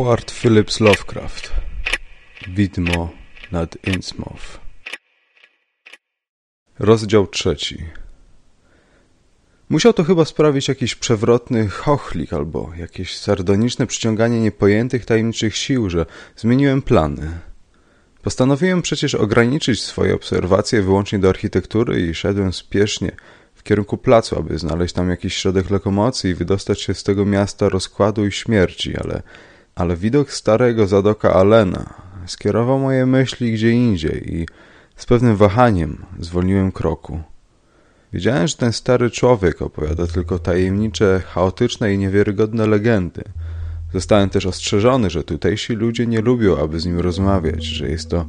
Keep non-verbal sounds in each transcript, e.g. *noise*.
Howard Phillips Lovecraft. Widmo nad Innsmouth. Rozdział trzeci. Musiał to chyba sprawić jakiś przewrotny chochlik albo jakieś sardoniczne przyciąganie niepojętych tajemniczych sił, że zmieniłem plany. Postanowiłem przecież ograniczyć swoje obserwacje wyłącznie do architektury i szedłem spiesznie w kierunku placu, aby znaleźć tam jakiś środek lokomocji i wydostać się z tego miasta rozkładu i śmierci, ale ale widok starego zadoka Alena skierował moje myśli gdzie indziej i z pewnym wahaniem zwolniłem kroku. Wiedziałem, że ten stary człowiek opowiada tylko tajemnicze, chaotyczne i niewiarygodne legendy. Zostałem też ostrzeżony, że tutejsi ludzie nie lubią, aby z nim rozmawiać, że jest to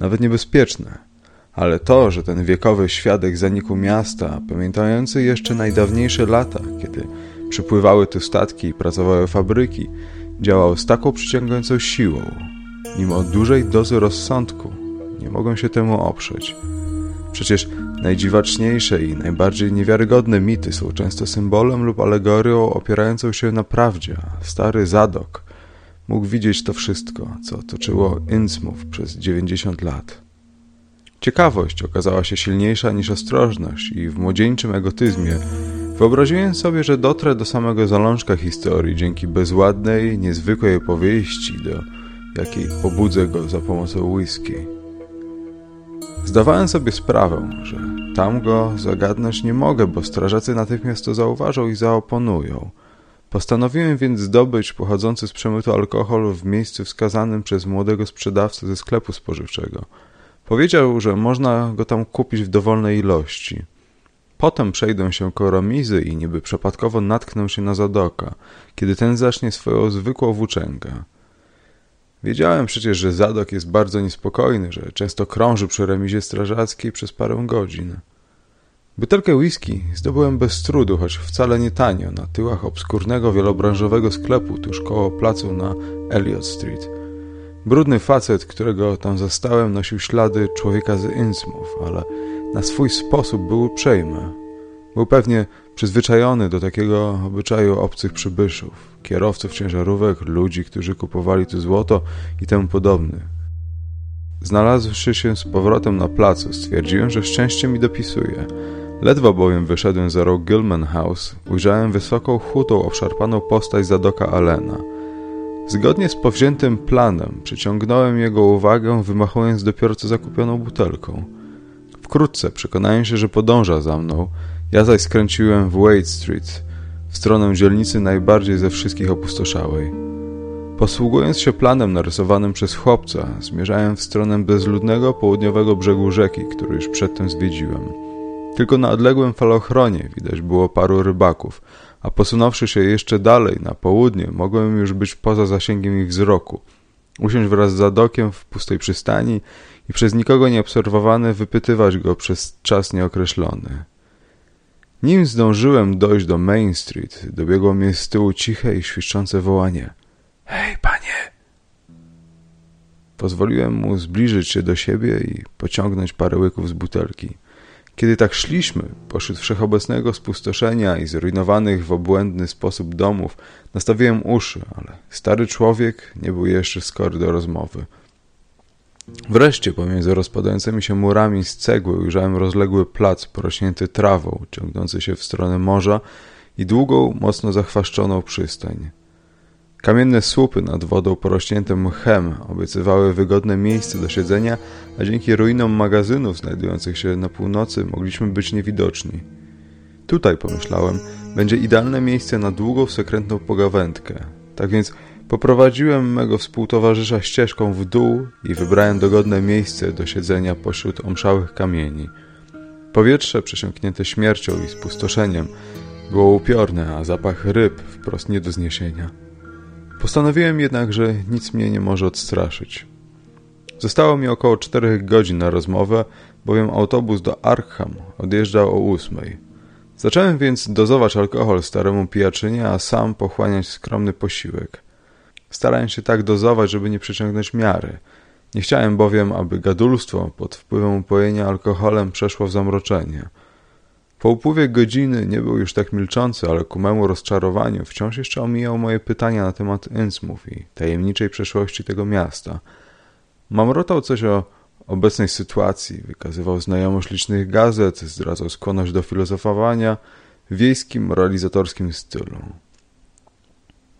nawet niebezpieczne. Ale to, że ten wiekowy świadek zaniku miasta, pamiętający jeszcze najdawniejsze lata, kiedy przypływały tu statki i pracowały fabryki, Działał z taką przyciągającą siłą, mimo dużej dozy rozsądku. Nie mogą się temu oprzeć. Przecież najdziwaczniejsze i najbardziej niewiarygodne mity są często symbolem lub alegorią opierającą się na prawdzie. Stary Zadok mógł widzieć to wszystko, co toczyło Innsmouth przez 90 lat. Ciekawość okazała się silniejsza niż ostrożność i w młodzieńczym egotyzmie Wyobraziłem sobie, że dotrę do samego zalążka historii dzięki bezładnej, niezwykłej opowieści, do jakiej pobudzę go za pomocą whisky. Zdawałem sobie sprawę, że tam go zagadnąć nie mogę, bo strażacy natychmiast to zauważą i zaoponują. Postanowiłem więc zdobyć pochodzący z przemytu alkohol w miejscu wskazanym przez młodego sprzedawcę ze sklepu spożywczego. Powiedział, że można go tam kupić w dowolnej ilości – Potem przejdą się koromizy i niby przypadkowo natkną się na Zadoka, kiedy ten zacznie swoją zwykłą włóczęgę. Wiedziałem przecież, że Zadok jest bardzo niespokojny, że często krąży przy remizie strażackiej przez parę godzin. Butelkę whisky zdobyłem bez trudu, choć wcale nie tanio, na tyłach obskurnego wielobranżowego sklepu tuż koło placu na Elliot Street. Brudny facet, którego tam zastałem, nosił ślady człowieka z Innsmouth, ale na swój sposób był uprzejmy. Był pewnie przyzwyczajony do takiego obyczaju obcych przybyszów, kierowców ciężarówek, ludzi, którzy kupowali tu złoto i temu podobnych. Znalazłszy się z powrotem na placu, stwierdziłem, że szczęście mi dopisuje. Ledwo bowiem wyszedłem za rok Gilman House, ujrzałem wysoką, chutą, obszarpaną postać Zadoka Alena. Zgodnie z powziętym planem przyciągnąłem jego uwagę, wymachując dopiero co zakupioną butelką. Wkrótce przekonałem się, że podąża za mną, ja zaś skręciłem w Wade Street, w stronę dzielnicy najbardziej ze wszystkich opustoszałej. Posługując się planem narysowanym przez chłopca, zmierzałem w stronę bezludnego południowego brzegu rzeki, który już przedtem zwiedziłem. Tylko na odległym falochronie widać było paru rybaków, a posunąwszy się jeszcze dalej, na południe, mogłem już być poza zasięgiem ich wzroku. Usiąść wraz z Zadokiem w pustej przystani i przez nikogo nieobserwowany wypytywać go przez czas nieokreślony. Nim zdążyłem dojść do Main Street, dobiegło mnie z tyłu ciche i świszczące wołanie. Hej, panie! Pozwoliłem mu zbliżyć się do siebie i pociągnąć parę łyków z butelki. Kiedy tak szliśmy, pośród wszechobecnego spustoszenia i zrujnowanych w obłędny sposób domów, nastawiłem uszy, ale stary człowiek nie był jeszcze skory do rozmowy. Wreszcie pomiędzy rozpadającymi się murami z cegły ujrzałem rozległy plac porośnięty trawą, ciągnący się w stronę morza i długą, mocno zachwaszczoną przystań. Kamienne słupy nad wodą porośnięte mchem obiecywały wygodne miejsce do siedzenia, a dzięki ruinom magazynów znajdujących się na północy mogliśmy być niewidoczni. Tutaj, pomyślałem, będzie idealne miejsce na długą, sekrętną pogawędkę. Tak więc poprowadziłem mego współtowarzysza ścieżką w dół i wybrałem dogodne miejsce do siedzenia pośród omszałych kamieni. Powietrze przesiąknięte śmiercią i spustoszeniem było upiorne, a zapach ryb wprost nie do zniesienia. Postanowiłem jednak, że nic mnie nie może odstraszyć. Zostało mi około czterech godzin na rozmowę, bowiem autobus do Arkham odjeżdżał o ósmej. Zacząłem więc dozować alkohol staremu pijaczynie, a sam pochłaniać skromny posiłek. Starałem się tak dozować, żeby nie przeciągnąć miary. Nie chciałem bowiem, aby gadulstwo pod wpływem upojenia alkoholem przeszło w zamroczenie. Po upływie godziny nie był już tak milczący, ale ku memu rozczarowaniu wciąż jeszcze omijał moje pytania na temat Innsmouth i tajemniczej przeszłości tego miasta. Mamrotał coś o obecnej sytuacji, wykazywał znajomość licznych gazet, zdradzał skłonność do filozofowania w wiejskim, realizatorskim stylu.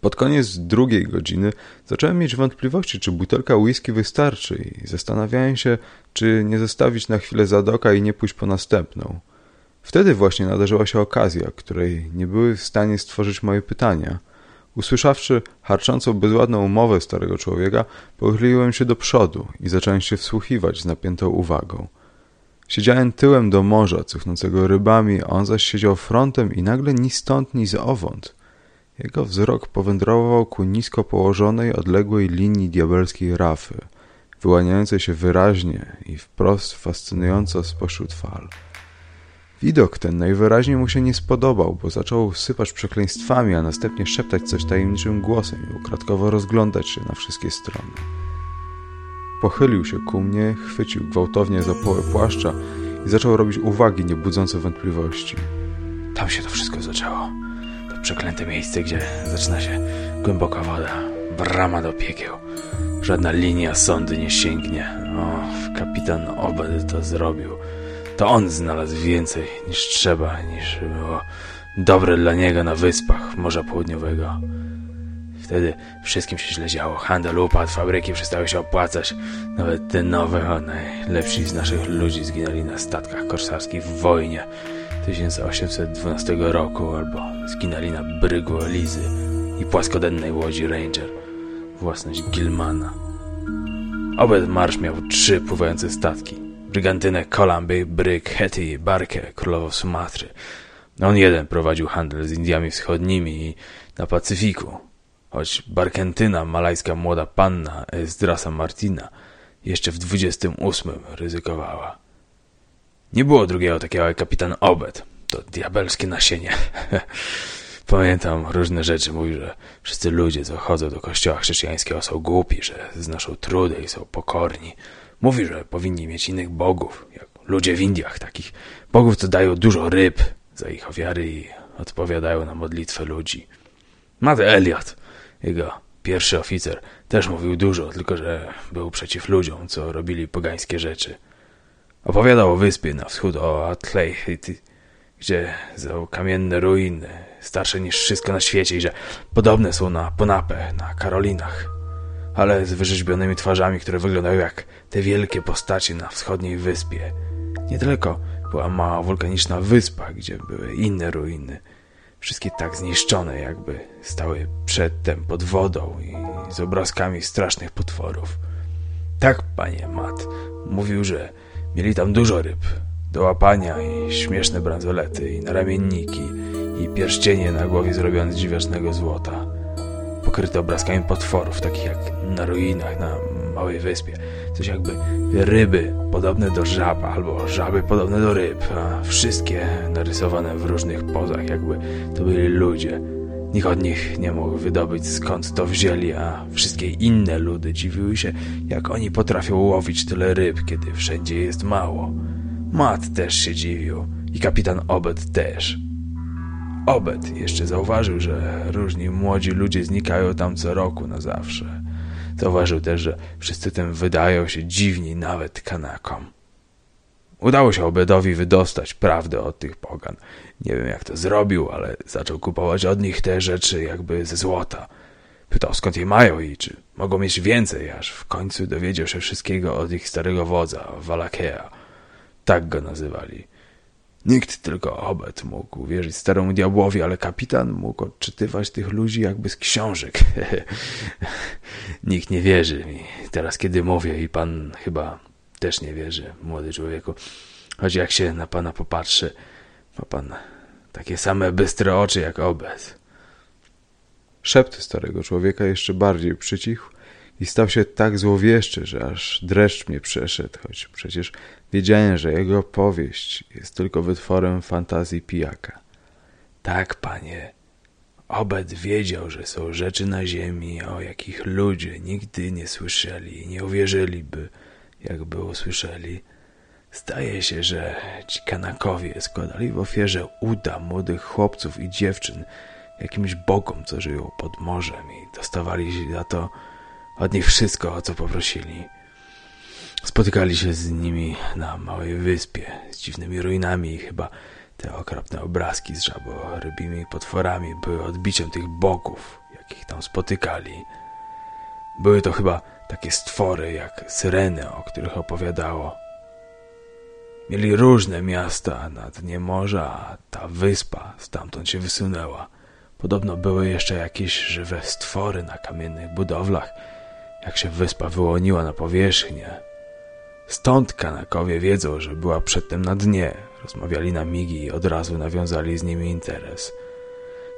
Pod koniec drugiej godziny zacząłem mieć wątpliwości, czy butelka whisky wystarczy i zastanawiałem się, czy nie zostawić na chwilę zadoka i nie pójść po następną. Wtedy właśnie nadarzyła się okazja, której nie były w stanie stworzyć moje pytania. Usłyszawszy harczącą bezładną umowę starego człowieka, pochyliłem się do przodu i zacząłem się wsłuchiwać z napiętą uwagą. Siedziałem tyłem do morza, cuchnącego rybami, on zaś siedział frontem i nagle ni stąd, ni zowąd. Jego wzrok powędrował ku nisko położonej, odległej linii diabelskiej rafy, wyłaniającej się wyraźnie i wprost fascynująco spośród fal. Widok ten najwyraźniej mu się nie spodobał, bo zaczął sypać przekleństwami, a następnie szeptać coś tajemniczym głosem i ukradkowo rozglądać się na wszystkie strony. Pochylił się ku mnie, chwycił gwałtownie za połę płaszcza i zaczął robić uwagi niebudzące wątpliwości. Tam się to wszystko zaczęło. To przeklęte miejsce, gdzie zaczyna się głęboka woda, brama do piekieł. Żadna linia sądy nie sięgnie. O, kapitan Obed to zrobił. To on znalazł więcej niż trzeba, niż było dobre dla niego na wyspach Morza Południowego. Wtedy wszystkim się źle działo. Handel upadł, fabryki przestały się opłacać. Nawet te nowe, o najlepsi z naszych ludzi zginęli na statkach korsarskich w wojnie 1812 roku albo zginęli na brygu Elizy i płaskodennej łodzi Ranger, własność Gilmana. Obed Marsz miał trzy pływające statki. Brygantynę Columbia, Bryg, Hetty Barkę, królową Sumatry. On jeden prowadził handel z Indiami Wschodnimi i na Pacyfiku, choć Barkentyna, malajska młoda panna Ezdrasa Martina, jeszcze w 28 ryzykowała. Nie było drugiego takiego jak kapitan Obed. To diabelskie nasienie. *laughs* Pamiętam różne rzeczy. Mówi, że wszyscy ludzie, co chodzą do kościoła chrześcijańskiego są głupi, że znoszą trudy i są pokorni. Mówi, że powinni mieć innych bogów, jak ludzie w Indiach, takich bogów, co dają dużo ryb za ich ofiary i odpowiadają na modlitwę ludzi. Matt Elliot, jego pierwszy oficer, też mówił dużo, tylko że był przeciw ludziom, co robili pogańskie rzeczy. Opowiadał o wyspie na wschód, o Atleihity, gdzie są kamienne ruiny, starsze niż wszystko na świecie i że podobne są na Ponapę, na Karolinach, ale z wyrzeźbionymi twarzami, które wyglądają jak te wielkie postacie na wschodniej wyspie. Niedaleko była mała wulkaniczna wyspa, gdzie były inne ruiny, wszystkie tak zniszczone, jakby stały przedtem pod wodą i z obrazkami strasznych potworów. Tak, panie Mat, mówił, że mieli tam dużo ryb, do łapania i śmieszne bransolety i naramienniki i pierścienie na głowie zrobione z dziwacznego złota, pokryte obrazkami potworów, takich jak na ruinach na małej wyspie. Coś jakby ryby podobne do żab, albo żaby podobne do ryb, a wszystkie narysowane w różnych pozach, jakby to byli ludzie. Nikt od nich nie mógł wydobyć skąd to wzięli, a wszystkie inne ludy dziwiły się, jak oni potrafią łowić tyle ryb, kiedy wszędzie jest mało. Matt też się dziwił i kapitan Obed też. Obed jeszcze zauważył, że różni młodzi ludzie znikają tam co roku na zawsze. Zauważył też, że wszyscy tym wydają się dziwni nawet kanakom. Udało się Obedowi wydostać prawdę od tych pogan. Nie wiem jak to zrobił, ale zaczął kupować od nich te rzeczy jakby ze złota. Pytał skąd je mają i czy mogą mieć więcej, aż w końcu dowiedział się wszystkiego od ich starego wodza, Walakea. Tak go nazywali. Nikt tylko obet mógł uwierzyć staremu diabłowi, ale kapitan mógł odczytywać tych ludzi jakby z książek. *laughs* Nikt nie wierzy mi teraz, kiedy mówię i pan chyba też nie wierzy, młody człowieku. Choć jak się na pana popatrzy, ma pan takie same bystre oczy jak obet. Szept starego człowieka jeszcze bardziej przycichł i stał się tak złowieszczy, że aż dreszcz mnie przeszedł, choć przecież wiedziałem, że jego powieść jest tylko wytworem fantazji pijaka. Tak, panie. Obed wiedział, że są rzeczy na ziemi, o jakich ludzie nigdy nie słyszeli i nie uwierzyliby, jakby usłyszeli. Zdaje się, że ci kanakowie składali w ofierze uda młodych chłopców i dziewczyn jakimś bogom, co żyją pod morzem i dostawali za to od nich wszystko, o co poprosili. Spotykali się z nimi na małej wyspie, z dziwnymi ruinami i chyba te okropne obrazki z żaborybimi potworami były odbiciem tych bogów, jakich tam spotykali. Były to chyba takie stwory jak syreny, o których opowiadało. Mieli różne miasta na dnie morza, a ta wyspa stamtąd się wysunęła. Podobno były jeszcze jakieś żywe stwory na kamiennych budowlach, jak się wyspa wyłoniła na powierzchnię. Stąd kanakowie wiedzą, że była przedtem na dnie. Rozmawiali na migi i od razu nawiązali z nimi interes.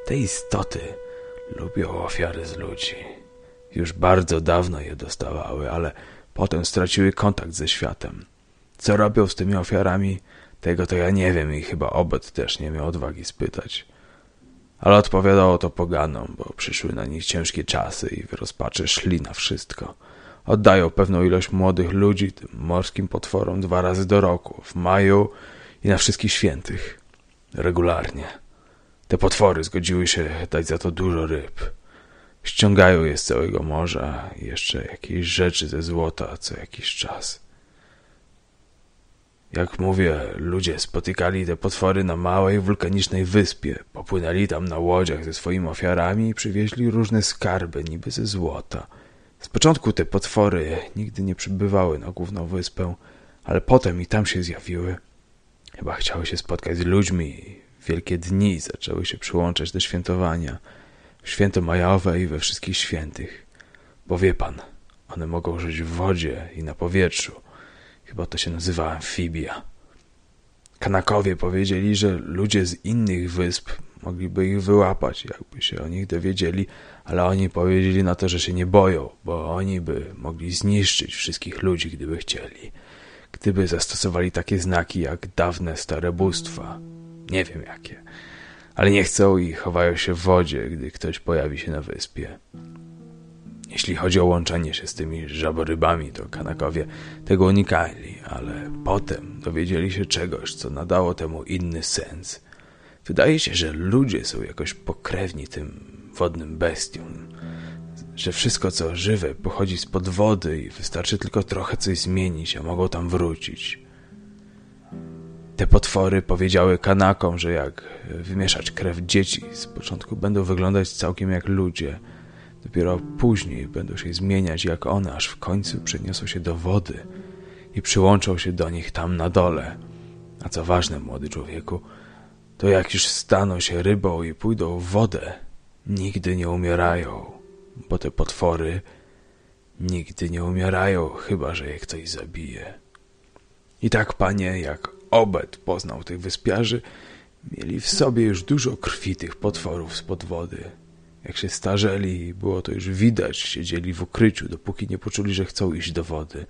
Te istoty lubią ofiary z ludzi. Już bardzo dawno je dostawały, ale potem straciły kontakt ze światem. Co robią z tymi ofiarami, tego to ja nie wiem i chyba obet też nie miał odwagi spytać. Ale odpowiadało to poganom, bo przyszły na nich ciężkie czasy i w rozpaczy szli na wszystko. Oddają pewną ilość młodych ludzi tym morskim potworom dwa razy do roku, w maju i na wszystkich świętych. Regularnie. Te potwory zgodziły się dać za to dużo ryb. Ściągają je z całego morza i jeszcze jakieś rzeczy ze złota co jakiś czas. Jak mówię, ludzie spotykali te potwory na małej wulkanicznej wyspie, popłynęli tam na łodziach ze swoimi ofiarami i przywieźli różne skarby, niby ze złota. Z początku te potwory nigdy nie przybywały na główną wyspę, ale potem i tam się zjawiły. Chyba chciały się spotkać z ludźmi wielkie dni zaczęły się przyłączać do świętowania. W święto majowe i we wszystkich świętych. Bo wie pan, one mogą żyć w wodzie i na powietrzu. Chyba to się nazywa amfibia. Kanakowie powiedzieli, że ludzie z innych wysp mogliby ich wyłapać, jakby się o nich dowiedzieli, ale oni powiedzieli na to, że się nie boją, bo oni by mogli zniszczyć wszystkich ludzi, gdyby chcieli. Gdyby zastosowali takie znaki jak dawne stare bóstwa. Nie wiem jakie. Ale nie chcą i chowają się w wodzie, gdy ktoś pojawi się na wyspie. Jeśli chodzi o łączenie się z tymi żaborybami, to kanakowie tego unikali, ale potem dowiedzieli się czegoś, co nadało temu inny sens. Wydaje się, że ludzie są jakoś pokrewni tym wodnym bestiom, że wszystko co żywe pochodzi spod wody i wystarczy tylko trochę coś zmienić, a mogą tam wrócić. Te potwory powiedziały kanakom, że jak wymieszać krew dzieci, z początku będą wyglądać całkiem jak ludzie – Dopiero później będą się zmieniać jak one, aż w końcu przeniosą się do wody i przyłączą się do nich tam na dole. A co ważne, młody człowieku, to jak już staną się rybą i pójdą w wodę, nigdy nie umierają, bo te potwory nigdy nie umierają, chyba że je ktoś zabije. I tak, panie, jak Obed poznał tych wyspiarzy, mieli w sobie już dużo krwi tych potworów spod wody. Jak się starzeli, było to już widać, siedzieli w ukryciu, dopóki nie poczuli, że chcą iść do wody.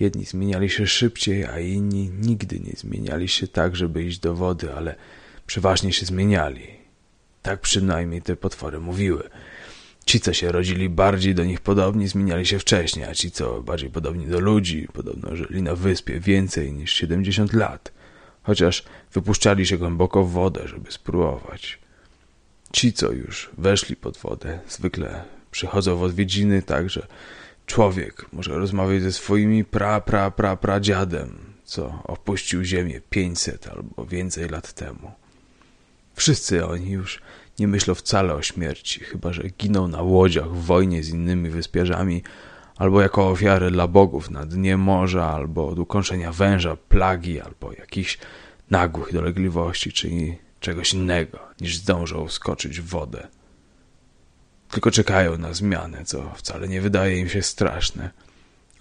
Jedni zmieniali się szybciej, a inni nigdy nie zmieniali się tak, żeby iść do wody, ale przeważnie się zmieniali. Tak przynajmniej te potwory mówiły. Ci, co się rodzili bardziej do nich podobni, zmieniali się wcześniej, a ci, co bardziej podobni do ludzi, podobno żyli na wyspie więcej niż 70 lat, chociaż wypuszczali się głęboko w wodę, żeby spróbować. Ci, co już weszli pod wodę, zwykle przychodzą w odwiedziny tak, że człowiek może rozmawiać ze swoimi pra, pra, pra, pra dziadem, co opuścił ziemię 500 albo więcej lat temu. Wszyscy oni już Nie myślał wcale o śmierci, chyba że ginął na łodziach w wojnie z innymi wyspiarzami, albo jako ofiary dla bogów na dnie morza, albo od ukończenia węża, plagi, albo jakichś nagłych dolegliwości, czy czegoś innego, niż zdążą skoczyć w wodę. Tylko czekają na zmianę, co wcale nie wydaje im się straszne.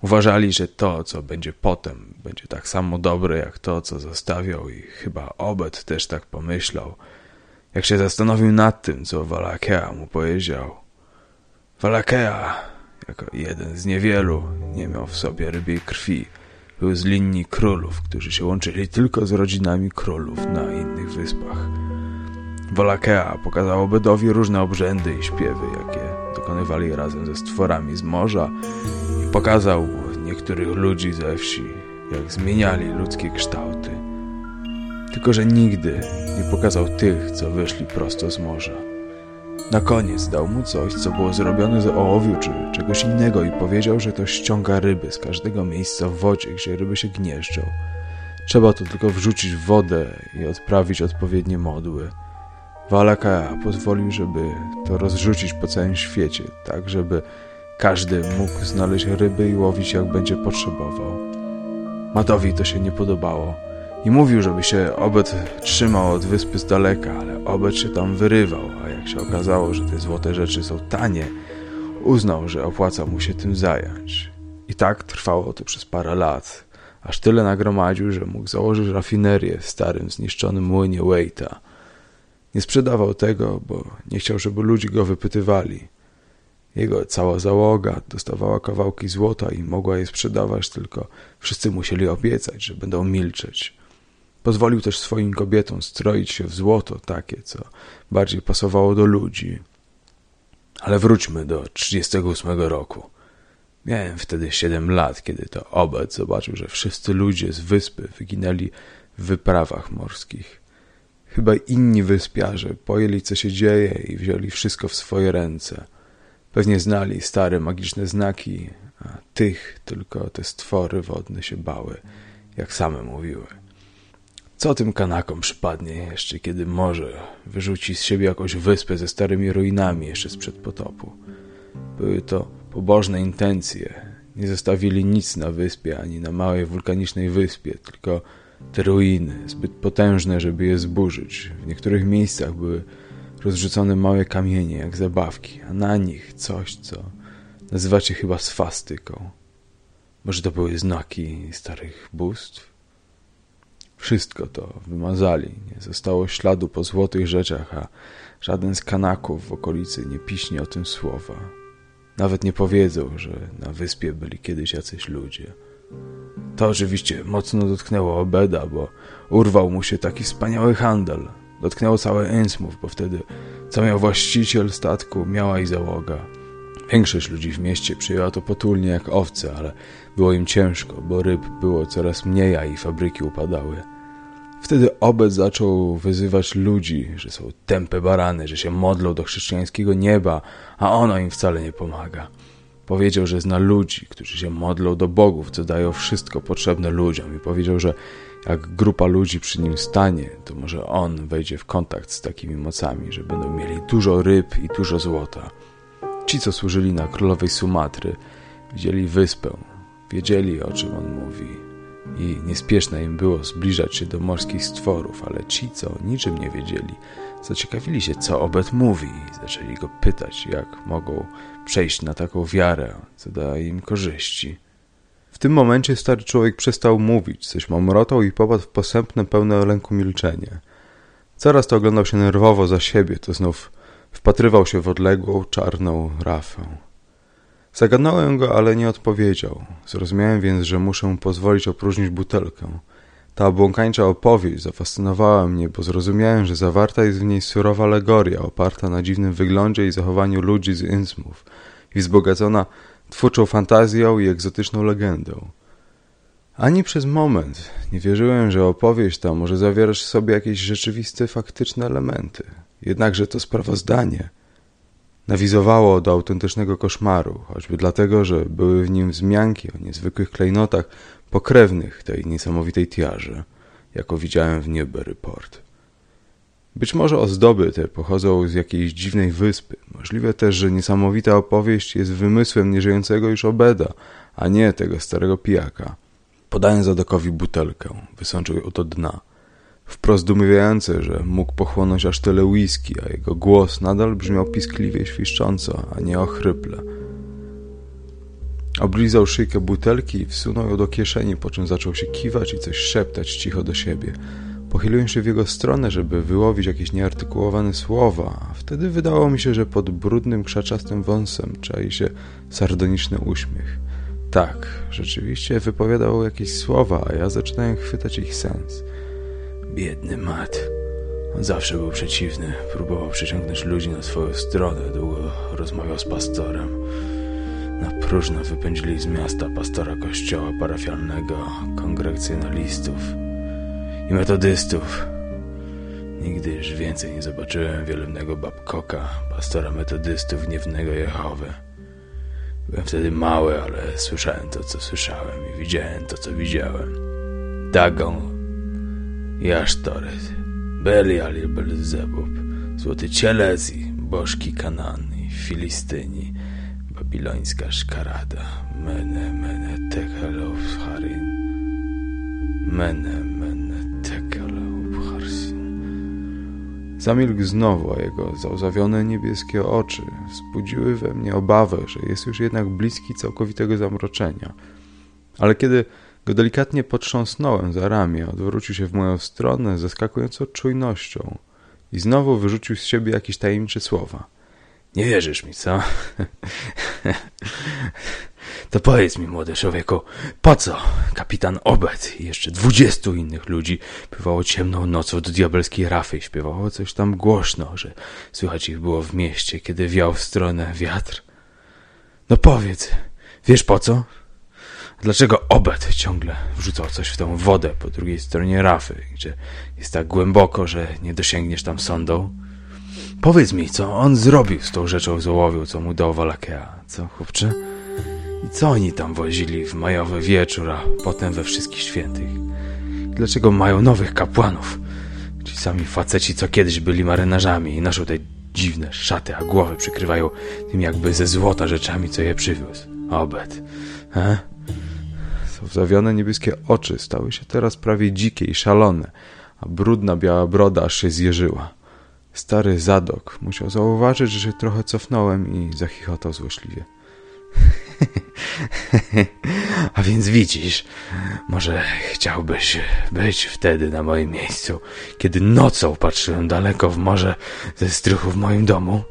Uważali, że to, co będzie potem, będzie tak samo dobre jak to, co zostawiał i chyba Obed też tak pomyślał, jak się zastanowił nad tym, co Walakea mu powiedział. Walakea, jako jeden z niewielu, nie miał w sobie rybiej krwi. Był z linii królów, którzy się łączyli tylko z rodzinami królów na innych wyspach. Walakea pokazał Obedowi różne obrzędy i śpiewy, jakie dokonywali razem ze stworami z morza i pokazał niektórych ludzi ze wsi, jak zmieniali ludzkie kształty. Tylko, że nigdy nie pokazał tych, co wyszli prosto z morza. Na koniec dał mu coś, co było zrobione z ołowiu czy czegoś innego i powiedział, że to ściąga ryby z każdego miejsca w wodzie, gdzie ryby się gnieżdżą. Trzeba to tylko wrzucić w wodę i odprawić odpowiednie modły. Walaka pozwolił, żeby to rozrzucić po całym świecie, tak żeby każdy mógł znaleźć ryby i łowić jak będzie potrzebował. Matowi to się nie podobało i mówił, żeby się Obed trzymał od wyspy z daleka, ale Obed się tam wyrywał, a jak się okazało, że te złote rzeczy są tanie, uznał, że opłaca mu się tym zająć. I tak trwało to przez parę lat, aż tyle nagromadził, że mógł założyć rafinerię w starym, zniszczonym młynie Waita. Nie sprzedawał tego, bo nie chciał, żeby ludzie go wypytywali. Jego cała załoga dostawała kawałki złota i mogła je sprzedawać, tylko wszyscy musieli obiecać, że będą milczeć. Pozwolił też swoim kobietom stroić się w złoto takie, co bardziej pasowało do ludzi. Ale wróćmy do 38 roku. Miałem wtedy siedem lat, kiedy to Obed zobaczył, że wszyscy ludzie z wyspy wyginęli w wyprawach morskich. Chyba inni wyspiarze pojęli, co się dzieje i wzięli wszystko w swoje ręce. Pewnie znali stare magiczne znaki, a tych tylko te stwory wodne się bały, jak same mówiły. Co tym kanakom przypadnie jeszcze, kiedy morze wyrzuci z siebie jakąś wyspę ze starymi ruinami jeszcze sprzed potopu? Były to pobożne intencje. Nie zostawili nic na wyspie ani na małej wulkanicznej wyspie, tylko te ruiny, zbyt potężne, żeby je zburzyć. W niektórych miejscach były rozrzucone małe kamienie, jak zabawki, a na nich coś, co nazywacie chyba swastyką. Może to były znaki starych bóstw? Wszystko to wymazali, nie zostało śladu po złotych rzeczach, a żaden z kanaków w okolicy nie piśnie o tym słowa. Nawet nie powiedzą, że na wyspie byli kiedyś jacyś ludzie. To oczywiście mocno dotknęło Obeda, bo urwał mu się taki wspaniały handel. Dotknęło całe Innsmouth, bo wtedy co miał właściciel statku, miała i załoga. Większość ludzi w mieście przyjęła to potulnie jak owce, ale było im ciężko, bo ryb było coraz mniej, a i fabryki upadały. Wtedy Obed zaczął wyzywać ludzi, że są tępe barany, że się modlą do chrześcijańskiego nieba, a ono im wcale nie pomaga. Powiedział, że zna ludzi, którzy się modlą do bogów, co dają wszystko potrzebne ludziom i powiedział, że jak grupa ludzi przy nim stanie, to może on wejdzie w kontakt z takimi mocami, że będą mieli dużo ryb i dużo złota. Ci, co służyli na królowej Sumatry, widzieli wyspę, wiedzieli o czym on mówi i niespieszne im było zbliżać się do morskich stworów, ale ci, co niczym nie wiedzieli, zaciekawili się, co Obed mówi i zaczęli go pytać, jak mogą przejść na taką wiarę, co daje im korzyści. W tym momencie stary człowiek przestał mówić, coś mamrotał i popadł w posępne, pełne lęku milczenie. Coraz to oglądał się nerwowo za siebie, to znów wpatrywał się w odległą, czarną rafę. Zagadnąłem go, ale nie odpowiedział. Zrozumiałem więc, że muszę pozwolić opróżnić butelkę. Ta błąkańcza opowieść zafascynowała mnie, bo zrozumiałem, że zawarta jest w niej surowa alegoria oparta na dziwnym wyglądzie i zachowaniu ludzi z Innsmouth i wzbogacona twórczą fantazją i egzotyczną legendą. Ani przez moment nie wierzyłem, że opowieść ta może zawierać w sobie jakieś rzeczywiste, faktyczne elementy. Jednakże to sprawozdanie nawizowało do autentycznego koszmaru, choćby dlatego, że były w nim wzmianki o niezwykłych klejnotach pokrewnych tej niesamowitej tiarze, jaką widziałem w Newbury Port. Być może ozdoby te pochodzą z jakiejś dziwnej wyspy. Możliwe też, że niesamowita opowieść jest wymysłem nieżyjącego już Obeda, a nie tego starego pijaka. Podając Zadokowi butelkę, wysączył ją do dna. Wprost zdumiewające, że mógł pochłonąć aż tyle whisky, a jego głos nadal brzmiał piskliwie świszcząco, a nie ochryple. Oblizał szyjkę butelki i wsunął ją do kieszeni, po czym zaczął się kiwać i coś szeptać cicho do siebie. Pochyliłem się w jego stronę, żeby wyłowić jakieś nieartykułowane słowa, a wtedy wydało mi się, że pod brudnym, krzaczastym wąsem czai się sardoniczny uśmiech. Tak, rzeczywiście wypowiadał jakieś słowa, a ja zaczynałem chwytać ich sens. Biedny Matt. On zawsze był przeciwny. Próbował przyciągnąć ludzi na swoją stronę. Długo rozmawiał z pastorem. Na próżno wypędzili z miasta pastora kościoła parafialnego, kongregcjonalistów i metodystów. Nigdy już więcej nie zobaczyłem wielebnego Babkoka, pastora metodystów gniewnego Jehowy. Byłem wtedy mały, ale słyszałem to, co słyszałem i widziałem to, co widziałem. Dagon i Asztoret, Belial i Belzebub, Złoty Cielec i bożki Kanaan i Filistyni, babilońska szkarada, Mene, Mene, Tekelo, Harin, Mene, Mene, Harsin. Zamilkł znowu, a jego załzawione niebieskie oczy wzbudziły we mnie obawę, że jest już jednak bliski całkowitego zamroczenia. Ale kiedy go delikatnie potrząsnąłem za ramię, odwrócił się w moją stronę zaskakującą czujnością i znowu wyrzucił z siebie jakieś tajemnicze słowa. Nie wierzysz mi, co? *laughs* To powiedz mi, młody człowieku, po co kapitan Obed i jeszcze dwudziestu innych ludzi bywało ciemną nocą do diabelskiej rafy i śpiewało coś tam głośno, że słychać ich było w mieście, kiedy wiał w stronę wiatr? No powiedz, wiesz po co? Dlaczego Obed ciągle wrzucał coś w tę wodę po drugiej stronie rafy, gdzie jest tak głęboko, że nie dosięgniesz tam sondą? Powiedz mi, co on zrobił z tą rzeczą złołowią, co mu dał Walakea, co, chłopcze? I co oni tam wozili w majowy wieczór, a potem we wszystkich świętych? Dlaczego mają nowych kapłanów? Ci sami faceci, co kiedyś byli marynarzami i noszą te dziwne szaty, a głowy przykrywają tym jakby ze złota rzeczami, co je przywiózł. Obed, he? Zawzawione niebieskie oczy stały się teraz prawie dzikie i szalone, a brudna biała broda aż się zjeżyła. Stary Zadok musiał zauważyć, że się trochę cofnąłem i zachichotał złośliwie. *laughs* A więc widzisz, może chciałbyś być wtedy na moim miejscu, kiedy nocą patrzyłem daleko w morze ze strychu w moim domu?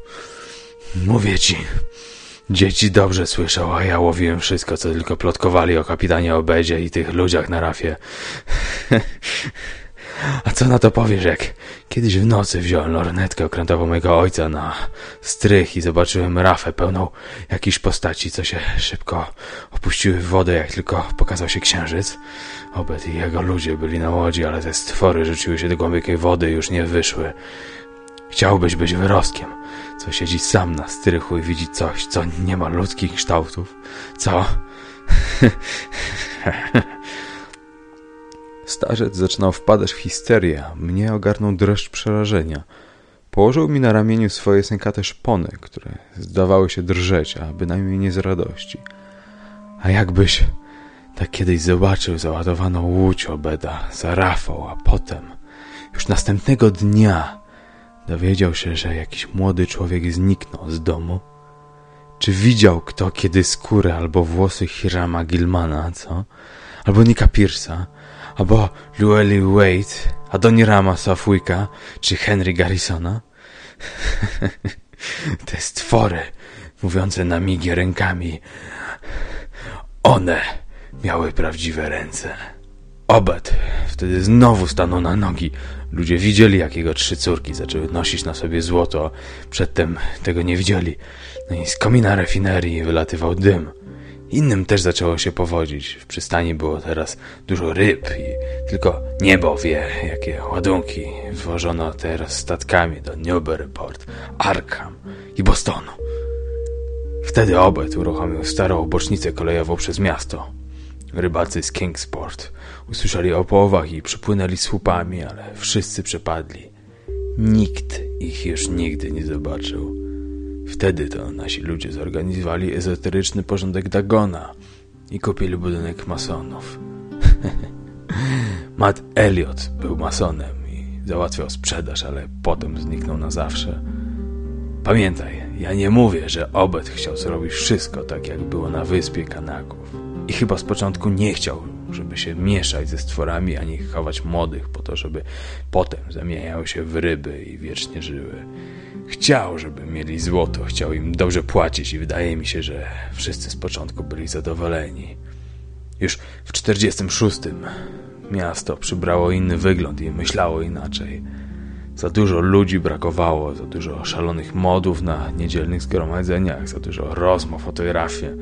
Mówię ci, dzieci dobrze słyszą, a ja łowiłem wszystko, co tylko plotkowali o kapitanie Obedzie i tych ludziach na rafie. *laughs* A co na to powiesz, jak kiedyś w nocy wziąłem lornetkę okrętową mojego ojca na strych i zobaczyłem rafę pełną jakichś postaci, co się szybko opuściły w wodę, jak tylko pokazał się księżyc. Obed i jego ludzie byli na łodzi, ale te stwory rzuciły się do głębokiej wody i już nie wyszły. Chciałbyś być wyrostkiem, co siedzi sam na strychu i widzi coś, co nie ma ludzkich kształtów. Co? *laughs* Starzec zaczynał wpadać w histerię, mnie ogarnął dreszcz przerażenia. Położył mi na ramieniu swoje sękate szpony, które zdawały się drżeć, a bynajmniej nie z radości. A jakbyś tak kiedyś zobaczył załadowaną łódź obeda za rafą, a potem, już następnego dnia, dowiedział się, że jakiś młody człowiek zniknął z domu? Czy widział kto kiedy skórę albo włosy Hirama Gilmana, co? Albo Nika Pierce'a? albo Llewellyn Wade, Adonirama Safwicka czy Henry Garrisona? *laughs* Te stwory, mówiące na migie rękami, one miały prawdziwe ręce. Obed wtedy znowu stanął na nogi. Ludzie widzieli, jak jego trzy córki zaczęły nosić na sobie złoto. Przedtem tego nie widzieli. No i z komina refinerii wylatywał dym. Innym też zaczęło się powodzić. W przystani było teraz dużo ryb i tylko niebo wie, jakie ładunki wwożono teraz statkami do Newburyport, Arkham i Bostonu. Wtedy Obed uruchomił starą bocznicę kolejową przez miasto. Rybacy z Kingsport usłyszeli o połowach i przypłynęli słupami, ale wszyscy przepadli. Nikt ich już nigdy nie zobaczył. Wtedy to nasi ludzie zorganizowali ezoteryczny porządek Dagona i kupili budynek masonów. *laughs* Matt Elliot był masonem i załatwiał sprzedaż, ale potem zniknął na zawsze. Pamiętaj, ja nie mówię, że Obed chciał zrobić wszystko tak, jak było na wyspie Kanaków. I chyba z początku nie chciał, żeby się mieszać ze stworami, ani chować młodych po to, żeby potem zamieniały się w ryby i wiecznie żyły. Chciał, żeby mieli złoto, chciał im dobrze płacić i wydaje mi się, że wszyscy z początku byli zadowoleni. Już w 46 miasto przybrało inny wygląd i myślało inaczej. Za dużo ludzi brakowało, za dużo szalonych modów na niedzielnych zgromadzeniach, za dużo rozmów o tej rafie.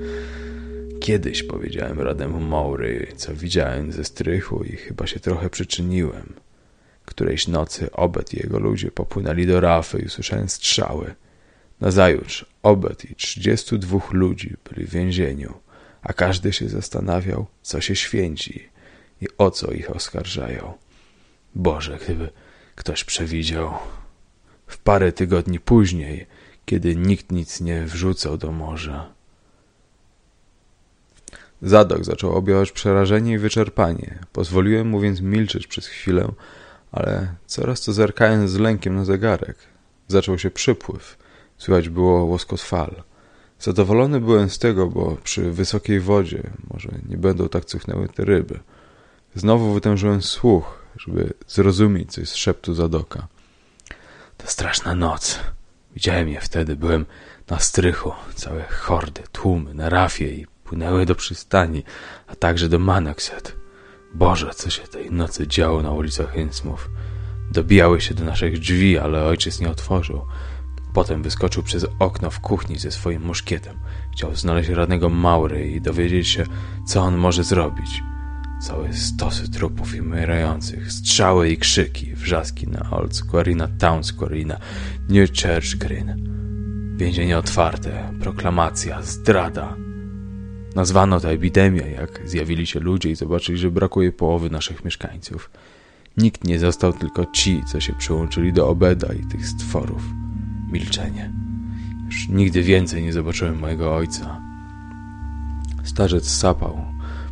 Kiedyś powiedziałem Rademu Maury, co widziałem ze strychu i chyba się trochę przyczyniłem. Którejś nocy Obed i jego ludzie popłynęli do rafy i usłyszałem strzały. Nazajutrz Obed i trzydziestu dwóch ludzi byli w więzieniu, a każdy się zastanawiał, co się święci i o co ich oskarżają. Boże, gdyby ktoś przewidział. W parę tygodni później, kiedy nikt nic nie wrzucał do morza. Zadok zaczął objawiać przerażenie i wyczerpanie. Pozwoliłem mu więc milczeć przez chwilę, ale coraz to zerkając z lękiem na zegarek. Zaczął się przypływ. Słychać było łoskot fal. Zadowolony byłem z tego, bo przy wysokiej wodzie może nie będą tak cuchnęły te ryby. Znowu wytężyłem słuch, żeby zrozumieć coś z szeptu Zadoka. To straszna noc. Widziałem je wtedy, byłem na strychu. Całe hordy, tłumy na rafie i płynęły do przystani, a także do Manaxet. Boże, co się tej nocy działo na ulicach Innsmouth. Dobijały się do naszych drzwi, ale ojciec nie otworzył. Potem wyskoczył przez okno w kuchni ze swoim muszkietem. Chciał znaleźć radnego Maury i dowiedzieć się, co on może zrobić. Całe stosy trupów i umierających, strzały i krzyki, wrzaski na Old Square i na Town Square i na New Church Green. Więzienie otwarte, proklamacja, zdrada. Nazwano to epidemię, jak zjawili się ludzie i zobaczyli, że brakuje połowy naszych mieszkańców. Nikt nie został, tylko ci, co się przyłączyli do Obeda i tych stworów. Milczenie. Już nigdy więcej nie zobaczyłem mojego ojca. Starzec sapał,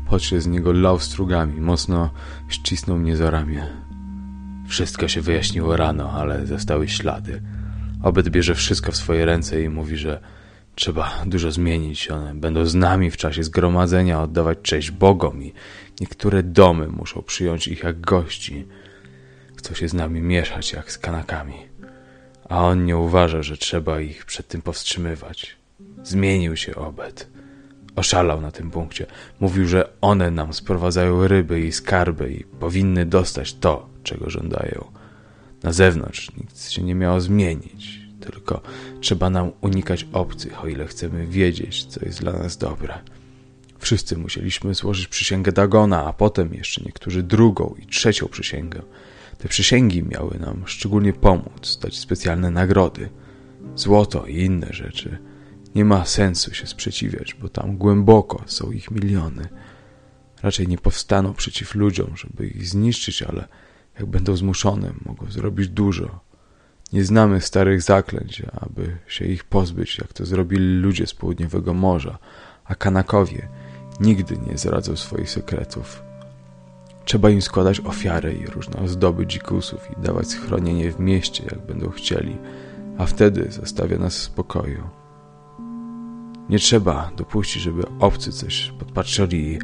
pot się z niego lał strugami, mocno ścisnął mnie za ramię. Wszystko się wyjaśniło rano, ale zostały ślady. Obed bierze wszystko w swoje ręce i mówi, że trzeba dużo zmienić. One będą z nami w czasie zgromadzenia, oddawać cześć Bogom i niektóre domy muszą przyjąć ich jak gości. Chcą się z nami mieszać jak z kanakami. A on nie uważa, że trzeba ich przed tym powstrzymywać. Zmienił się Obed. Oszalał na tym punkcie. Mówił, że one nam sprowadzają ryby i skarby i powinny dostać to, czego żądają. Na zewnątrz nic się nie miało zmienić, tylko trzeba nam unikać obcych, o ile chcemy wiedzieć, co jest dla nas dobre. Wszyscy musieliśmy złożyć przysięgę Dagona, a potem jeszcze niektórzy drugą i trzecią przysięgę. Te przysięgi miały nam szczególnie pomóc, dać specjalne nagrody, złoto i inne rzeczy. Nie ma sensu się sprzeciwiać, bo tam głęboko są ich miliony. Raczej nie powstaną przeciw ludziom, żeby ich zniszczyć, ale jak będą zmuszone, mogą zrobić dużo. Nie znamy starych zaklęć, aby się ich pozbyć, jak to zrobili ludzie z południowego morza, a Kanakowie nigdy nie zradzą swoich sekretów. Trzeba im składać ofiary i różne ozdoby dzikusów i dawać schronienie w mieście, jak będą chcieli, a wtedy zostawia nas w spokoju. Nie trzeba dopuścić, żeby obcy coś podpatrzyli i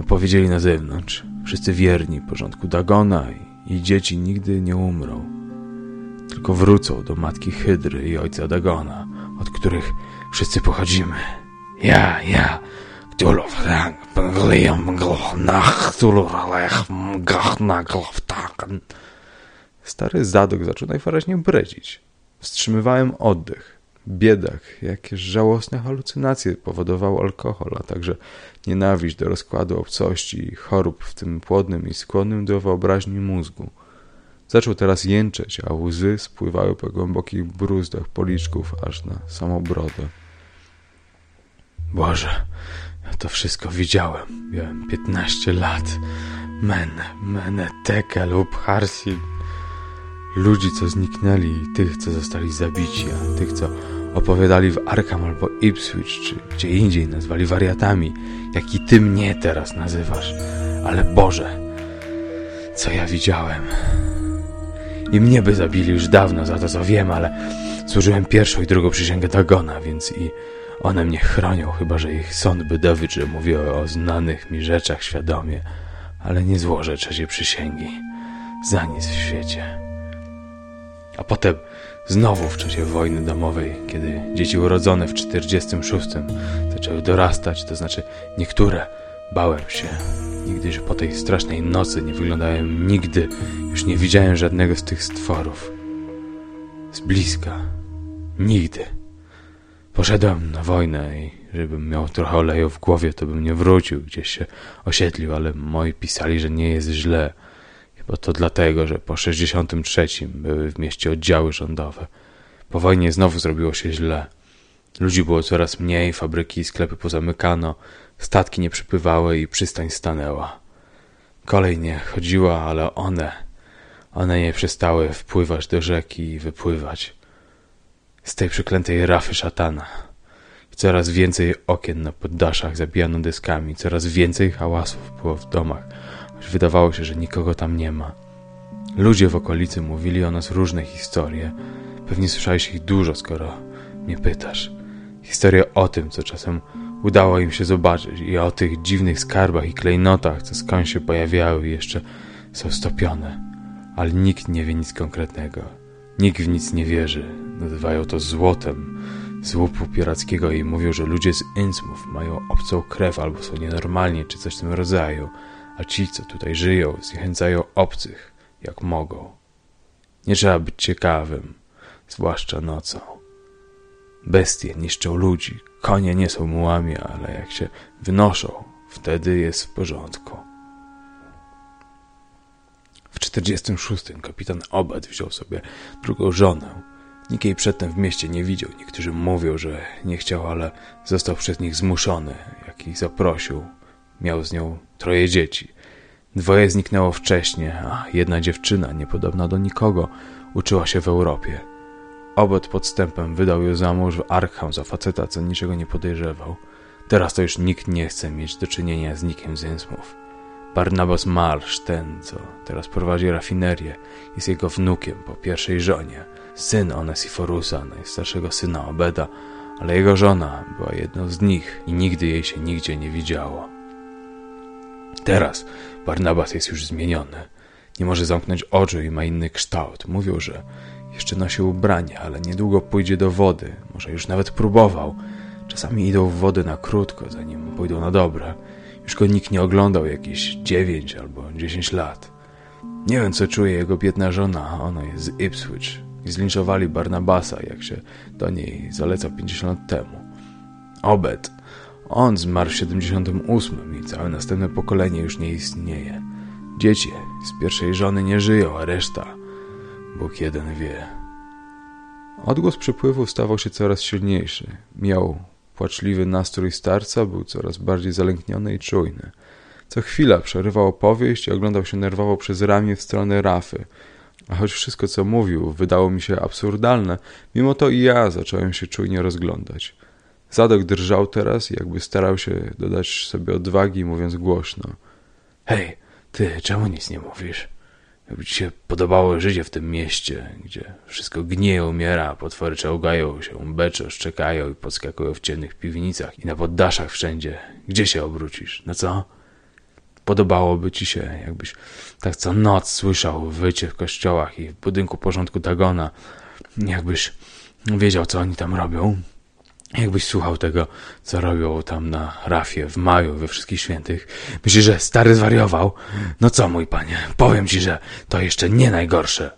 opowiedzieli na zewnątrz. Wszyscy wierni porządku Dagona i dzieci nigdy nie umrą. Tylko wrócą do matki Hydry i ojca Dagona, od których wszyscy pochodzimy. Ja, ja, Stary zadok zaczął najwyraźniej bredzić. Wstrzymywałem oddech. Biedak, jakież żałosne halucynacje powodował alkohol, a także nienawiść do rozkładu obcości i chorób w tym płodnym i skłonnym do wyobraźni mózgu. Zaczął teraz jęczeć, a łzy spływały po głębokich bruzdach policzków aż na samą brodę. Boże, ja to wszystko widziałem. Miałem 15 lat. Men, meneteke lub harsi. Ludzi, co zniknęli tych, co zostali zabici, a tych, co opowiadali w Arkham albo Ipswich, czy gdzie indziej nazwali wariatami, jak i ty mnie teraz nazywasz. Ale Boże, co ja widziałem. I mnie by zabili już dawno za to, co wiem, ale służyłem pierwszą i drugą przysięgę Dagona, więc i one mnie chronią, chyba że ich sąd by dowiódł, że o znanych mi rzeczach świadomie, ale nie złożę trzeciej przysięgi. Za nic w świecie. A potem znowu w czasie wojny domowej, kiedy dzieci urodzone w 46 zaczęły dorastać, to znaczy niektóre bałem się. Nigdy, że po tej strasznej nocy nie wyglądałem nigdy, już nie widziałem żadnego z tych stworów. Z bliska. Nigdy. Poszedłem na wojnę i żebym miał trochę oleju w głowie, to bym nie wrócił, gdzieś się osiedlił, ale moi pisali, że nie jest źle. Chyba to dlatego, że po 63 były w mieście oddziały rządowe. Po wojnie znowu zrobiło się źle. Ludzi było coraz mniej, fabryki i sklepy pozamykano, statki nie przypływały i przystań stanęła. Kolej nie chodziła, ale one, one nie przestały wpływać do rzeki i wypływać. Z tej przeklętej rafy szatana. I coraz więcej okien na poddaszach zabijano dyskami, coraz więcej hałasów było w domach, choć wydawało się, że nikogo tam nie ma. Ludzie w okolicy mówili o nas różne historie. Pewnie słyszałeś ich dużo, skoro mnie pytasz. Historie o tym, co czasem udało im się zobaczyć i o tych dziwnych skarbach i klejnotach, co skąd się pojawiały jeszcze są stopione. Ale nikt nie wie nic konkretnego. Nikt w nic nie wierzy. Nazywają to złotem z łupu pirackiego i mówią, że ludzie z Innsmouth mają obcą krew albo są nienormalni, czy coś w tym rodzaju, a ci, co tutaj żyją, zniechęcają obcych, jak mogą. Nie trzeba być ciekawym, zwłaszcza nocą. Bestie niszczą ludzi, konie nie są mułami, ale jak się wynoszą, wtedy jest w porządku. W 46 kapitan Obed wziął sobie drugą żonę. Nikt jej przedtem w mieście nie widział. Niektórzy mówią, że nie chciał, ale został przez nich zmuszony, jak ich zaprosił. Miał z nią troje dzieci. Dwoje zniknęło wcześniej, a jedna dziewczyna, niepodobna do nikogo, uczyła się w Europie. Obed podstępem wydał ją za mąż w Arkham za faceta, co niczego nie podejrzewał. Teraz to już nikt nie chce mieć do czynienia z nikim z Innsmouth. Barnabas Marsz, ten, co teraz prowadzi rafinerię, jest jego wnukiem po pierwszej żonie. Syn Onesiforusa, najstarszego syna Obeda, ale jego żona była jedną z nich i nigdy jej się nigdzie nie widziało. Teraz Barnabas jest już zmieniony. Nie może zamknąć oczu i ma inny kształt. Mówią, że jeszcze nosi ubrania, ale niedługo pójdzie do wody. Może już nawet próbował. Czasami idą w wodę na krótko, zanim pójdą na dobre. Już go nikt nie oglądał jakieś dziewięć albo dziesięć lat. Nie wiem, co czuje jego biedna żona. Ona jest z Ipswich. I zlinczowali Barnabasa, jak się do niej zalecał 50 lat temu. Obed. On zmarł w 78 i całe następne pokolenie już nie istnieje. Dzieci z pierwszej żony nie żyją, a reszta Bóg jeden wie. Odgłos przypływu stawał się coraz silniejszy. Miał płaczliwy nastrój starca, był coraz bardziej zalękniony i czujny. Co chwila przerywał opowieść i oglądał się nerwowo przez ramię w stronę rafy. A choć wszystko, co mówił, wydało mi się absurdalne, mimo to i ja zacząłem się czujnie rozglądać. Zadok drżał teraz, jakby starał się dodać sobie odwagi, mówiąc głośno. Hej, ty, czemu nic nie mówisz? Jakby ci się podobało życie w tym mieście, gdzie wszystko gnije, umiera, potwory czołgają się, beczą, szczekają i podskakują w ciemnych piwnicach i na poddaszach wszędzie. Gdzie się obrócisz? No co? Podobałoby ci się, jakbyś tak co noc słyszał wycie w kościołach i w budynku porządku Dagona. Jakbyś wiedział, co oni tam robią. Jakbyś słuchał tego, co robią tam na rafie w maju we wszystkich świętych. Myślisz, że stary zwariował? No co, mój panie, powiem ci, że to jeszcze nie najgorsze.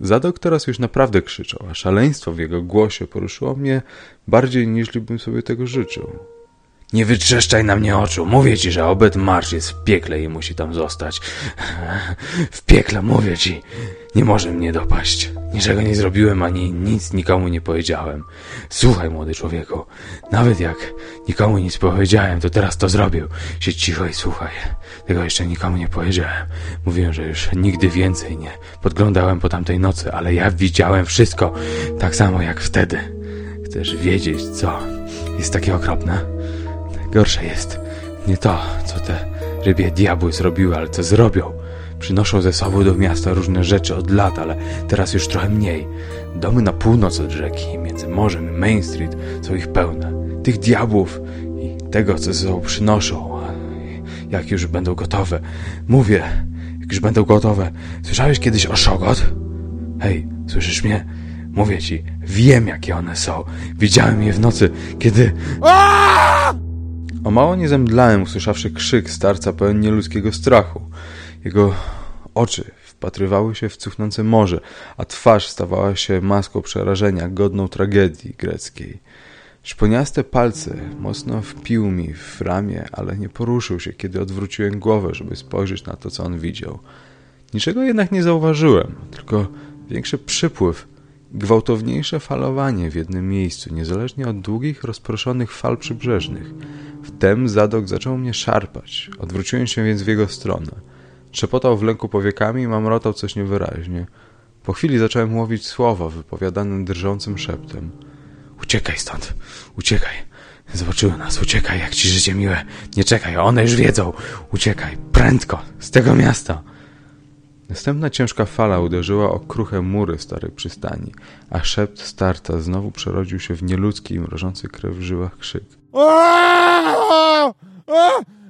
Zadok teraz już naprawdę krzyczał, a szaleństwo w jego głosie poruszyło mnie bardziej niż bym sobie tego życzył. Nie wytrzeszczaj na mnie oczu. Mówię ci, że obet marsz jest w piekle i musi tam zostać. W piekle, mówię ci. Nie może mnie dopaść. Niczego nie zrobiłem, ani nic nikomu nie powiedziałem. Słuchaj, młody człowieku. Nawet jak nikomu nic powiedziałem, to teraz to zrobił. Siedź cicho i słuchaj. Tego jeszcze nikomu nie powiedziałem. Mówiłem, że już nigdy więcej nie podglądałem po tamtej nocy, ale ja widziałem wszystko. Tak samo jak wtedy. Chcesz wiedzieć, co jest takie okropne? Gorsze jest nie to, co te rybie diabły zrobiły, ale co zrobią. Przynoszą ze sobą do miasta różne rzeczy od lat, ale teraz już trochę mniej. Domy na północ od rzeki, między morzem i Main Street są ich pełne. Tych diabłów i tego, co ze sobą przynoszą. A Jak już będą gotowe. Mówię, jak już będą gotowe. Słyszałeś kiedyś o Szogot? Hej, słyszysz mnie? Mówię ci, wiem jakie one są. Widziałem je w nocy, kiedy... O mało nie zemdlałem, usłyszawszy krzyk starca pełen nieludzkiego strachu. Jego oczy wpatrywały się w cuchnące morze, a twarz stawała się maską przerażenia, godną tragedii greckiej. Szponiaste palce mocno wpił mi w ramię, ale nie poruszył się, kiedy odwróciłem głowę, żeby spojrzeć na to, co on widział. Niczego jednak nie zauważyłem, tylko większy przypływ gwałtowniejsze falowanie w jednym miejscu, niezależnie od długich, rozproszonych fal przybrzeżnych. Wtem zadok zaczął mnie szarpać. Odwróciłem się więc w jego stronę. Trzepotał w lęku powiekami i mamrotał coś niewyraźnie. Po chwili zacząłem łowić słowa wypowiadane drżącym szeptem. Uciekaj stąd, uciekaj. Zobaczyły nas, uciekaj, jak ci życie miłe. Nie czekaj, one już wiedzą. Uciekaj, prędko, z tego miasta. Następna ciężka fala uderzyła o kruche mury starej przystani, a szept starca znowu przerodził się w nieludzki i mrożący krew w żyłach krzyk.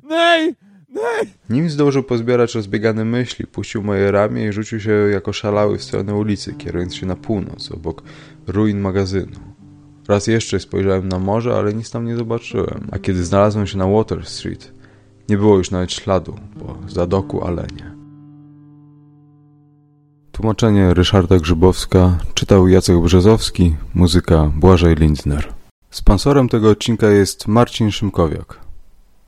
Nej! Nej! Nim zdążył pozbierać rozbiegane myśli, puścił moje ramię i rzucił się jako szalały w stronę ulicy, kierując się na północ, obok ruin magazynu. Raz jeszcze spojrzałem na morze, ale nic tam nie zobaczyłem, a kiedy znalazłem się na Water Street, nie było już nawet śladu po zadoku Alenie. Tłumaczenie Ryszarda Grzybowska czytał Jacek Brzezowski, muzyka Błażej Lindner. Sponsorem tego odcinka jest Marcin Szymkowiak.